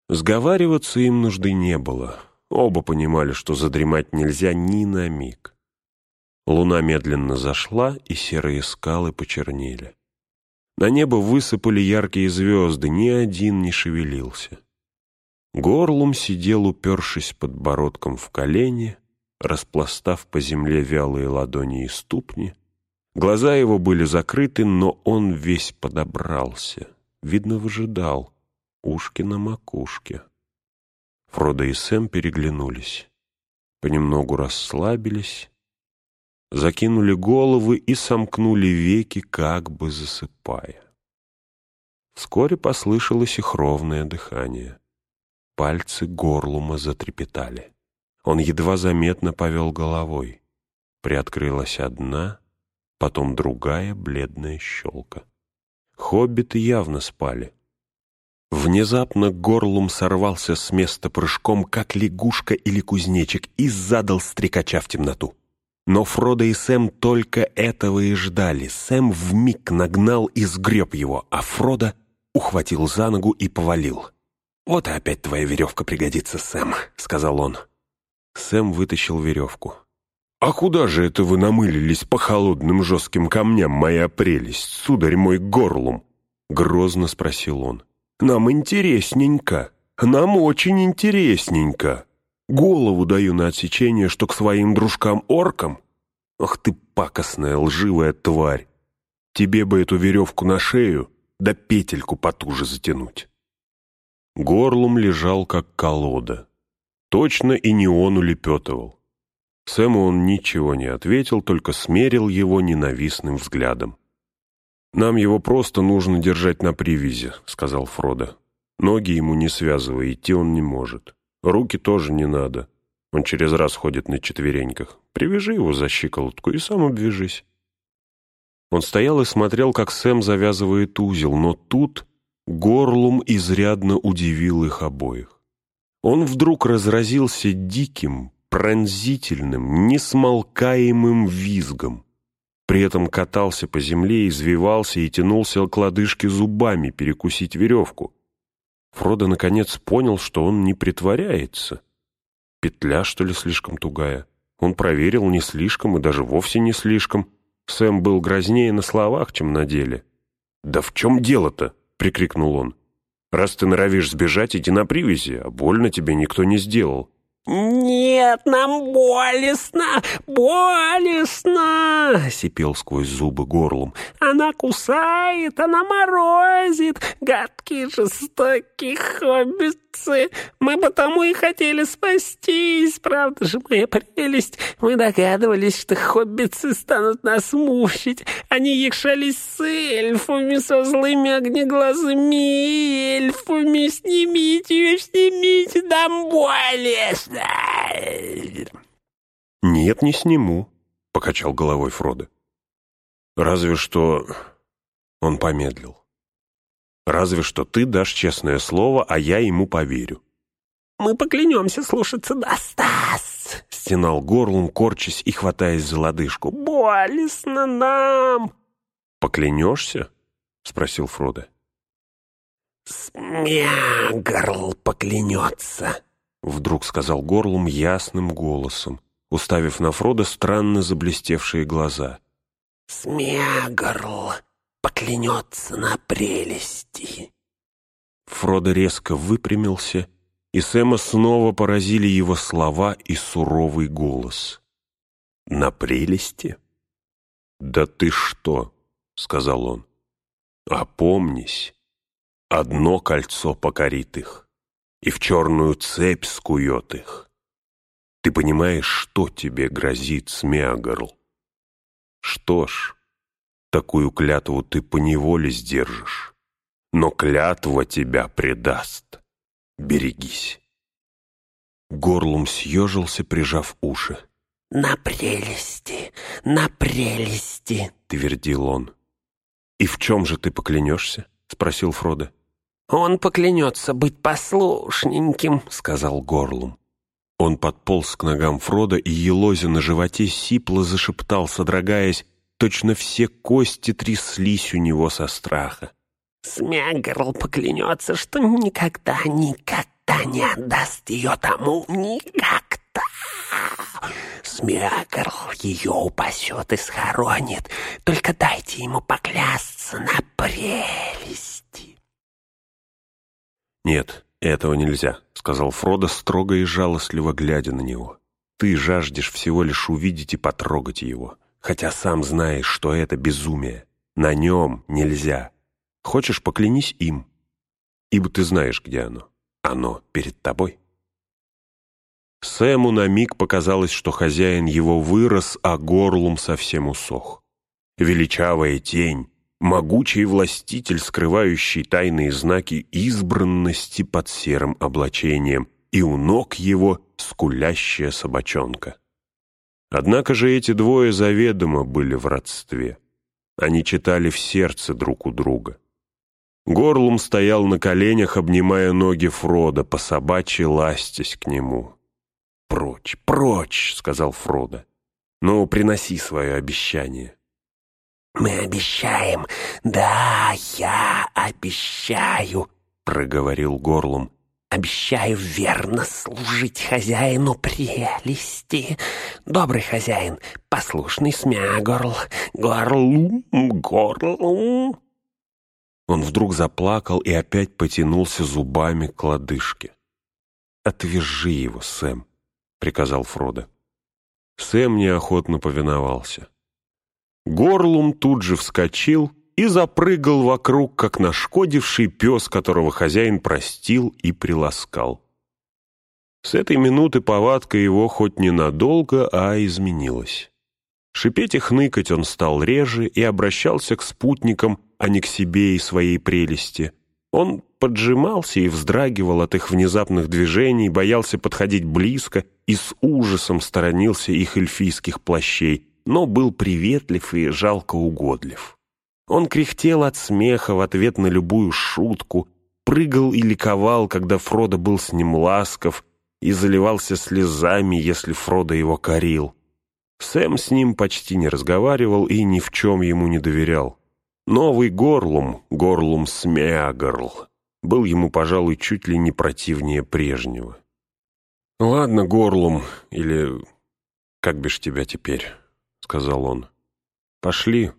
Сговариваться им нужды не было. Оба понимали, что задремать нельзя ни на миг. Луна медленно зашла, и серые скалы почернели. На небо высыпали яркие звезды, ни один не шевелился. Горлум сидел, упершись подбородком в колени, распластав по земле вялые ладони и ступни. Глаза его были закрыты, но он весь подобрался. Видно, выжидал. Ушки на макушке. Фродо и Сэм переглянулись. Понемногу расслабились, закинули головы и сомкнули веки, как бы засыпая. Вскоре послышалось их ровное дыхание. Пальцы горлума затрепетали. Он едва заметно повел головой. Приоткрылась одна, потом другая бледная щелка. Хоббиты явно спали. Внезапно горлум сорвался с места прыжком, как лягушка или кузнечик, и задал стрекача в темноту. Но Фродо и Сэм только этого и ждали. Сэм вмиг нагнал и сгреб его, а Фродо ухватил за ногу и повалил. «Вот и опять твоя веревка пригодится, Сэм», — сказал он. Сэм вытащил веревку. «А куда же это вы намылились по холодным жестким камням, моя прелесть, сударь мой горлум?» — грозно спросил он. «Нам интересненько, нам очень интересненько». Голову даю на отсечение, что к своим дружкам-оркам? Ах ты пакостная, лживая тварь! Тебе бы эту веревку на шею, да петельку потуже затянуть. Горлум лежал, как колода. Точно и не он улепетывал. Сэму он ничего не ответил, только смерил его ненавистным взглядом. «Нам его просто нужно держать на привязи», — сказал Фродо. «Ноги ему не связывая, идти он не может». Руки тоже не надо. Он через раз ходит на четвереньках. Привяжи его за щиколотку и сам обвяжись. Он стоял и смотрел, как Сэм завязывает узел, но тут горлум изрядно удивил их обоих. Он вдруг разразился диким, пронзительным, несмолкаемым визгом. При этом катался по земле, извивался и тянулся к лодыжке зубами перекусить веревку. Фродо наконец понял, что он не притворяется. Петля, что ли, слишком тугая? Он проверил не слишком и даже вовсе не слишком. Сэм был грознее на словах, чем на деле. «Да в чем дело-то?» — прикрикнул он. «Раз ты норовишь сбежать, иди на привязи, а больно тебе никто не сделал. «Нет, нам болезненно, болезненно!» — сипел сквозь зубы горлом. «Она кусает, она морозит, гадкие жестокие хоббицы! Мы потому и хотели спастись, правда же, моя прелесть? Мы догадывались, что хоббицы станут нас мучить. Они якшались с эльфами, со злыми огнеглазыми эльфами. Снимите ее, снимите, нам болезненно!» «Нет, не сниму», — покачал головой Фродо. «Разве что...» — он помедлил. «Разве что ты дашь честное слово, а я ему поверю». «Мы поклянемся слушаться Настас!» — стенал горлом, корчась и хватаясь за лодыжку. «Болезненно нам!» «Поклянешься?» — спросил Фродо. «Смягрл поклянется!» Вдруг сказал горлом ясным голосом, уставив на Фрода странно заблестевшие глаза. «Смегорл поклянется на прелести!» Фродо резко выпрямился, и Сэма снова поразили его слова и суровый голос. «На прелести?» «Да ты что?» — сказал он. «Опомнись, одно кольцо покорит их и в черную цепь скует их. Ты понимаешь, что тебе грозит, Смеагорл? Что ж, такую клятву ты поневоле сдержишь, но клятва тебя предаст. Берегись. Горлум съежился, прижав уши. «На прелести, на прелести!» — твердил он. «И в чем же ты поклянешься?» — спросил Фродо. «Он поклянется быть послушненьким», — сказал Горлум. Он подполз к ногам Фрода и, елозя на животе, сипло зашептал, содрогаясь, точно все кости тряслись у него со страха. «Смягрл поклянется, что никогда, никогда не отдаст ее тому, никогда! Смегарл ее упасет и схоронит. Только дайте ему поклясться на прелести. «Нет, этого нельзя», — сказал Фродо, строго и жалостливо глядя на него. «Ты жаждешь всего лишь увидеть и потрогать его, хотя сам знаешь, что это безумие. На нем нельзя. Хочешь, поклянись им, ибо ты знаешь, где оно. Оно перед тобой». Сэму на миг показалось, что хозяин его вырос, а горлум совсем усох. Величавая тень, могучий властитель, скрывающий тайные знаки избранности под серым облачением, и у ног его скулящая собачонка. Однако же эти двое заведомо были в родстве. Они читали в сердце друг у друга. Горлум стоял на коленях, обнимая ноги Фрода, по собачьи ластясь к нему. «Прочь, прочь!» — сказал Фродо. «Ну, приноси свое обещание». «Мы обещаем, да, я обещаю», — проговорил горлом. «Обещаю верно служить хозяину прелести. Добрый хозяин, послушный смягорл, горлум, горлум». Он вдруг заплакал и опять потянулся зубами к лодыжке. «Отвяжи его, Сэм», — приказал Фродо. Сэм неохотно повиновался. Горлум тут же вскочил и запрыгал вокруг, как нашкодивший пес, которого хозяин простил и приласкал. С этой минуты повадка его хоть ненадолго, а изменилась. Шипеть и хныкать он стал реже и обращался к спутникам, а не к себе и своей прелести. Он поджимался и вздрагивал от их внезапных движений, боялся подходить близко и с ужасом сторонился их эльфийских плащей, но был приветлив и жалко угодлив. Он кряхтел от смеха в ответ на любую шутку, прыгал и ликовал, когда Фродо был с ним ласков, и заливался слезами, если Фродо его корил. Сэм с ним почти не разговаривал и ни в чем ему не доверял. Новый Горлум, Горлум Смеагарл, был ему, пожалуй, чуть ли не противнее прежнего. «Ладно, Горлум, или как бишь тебя теперь?» — сказал он. «Пошли.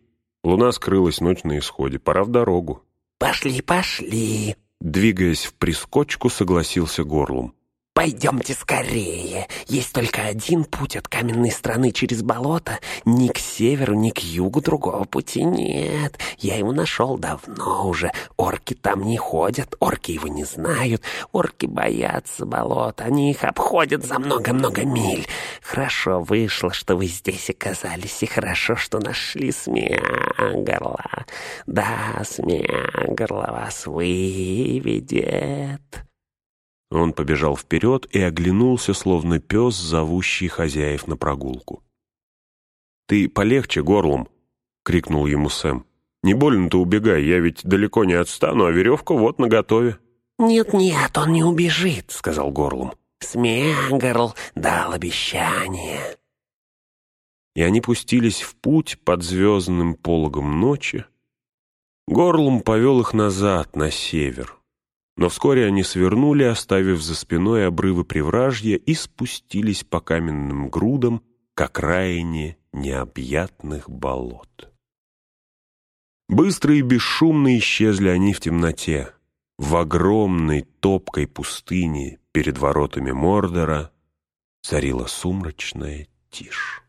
Луна скрылась, ночь на исходе. Пора в дорогу». «Пошли, пошли!» Двигаясь в прискочку, согласился Горлум. «Пойдемте скорее. Есть только один путь от каменной страны через болото. Ни к северу, ни к югу другого пути нет. Я его нашел давно уже. Орки там не ходят, орки его не знают. Орки боятся болота, они их обходят за много-много миль. Хорошо вышло, что вы здесь оказались, и хорошо, что нашли Смеагорла. Да, Смеагорла вас выведет». Он побежал вперед и оглянулся, словно пес, зовущий хозяев на прогулку. «Ты полегче горлом!» — крикнул ему Сэм. «Не больно-то убегай, я ведь далеко не отстану, а веревка вот наготове». «Нет-нет, он не убежит», — сказал горлом. Смегарл дал обещание. И они пустились в путь под звездным пологом ночи. Горлум повел их назад, на север. Но вскоре они свернули, оставив за спиной обрывы привражья и спустились по каменным грудам к окраине необъятных болот. Быстро и бесшумно исчезли они в темноте. В огромной топкой пустыне перед воротами Мордора царила сумрачная тишь.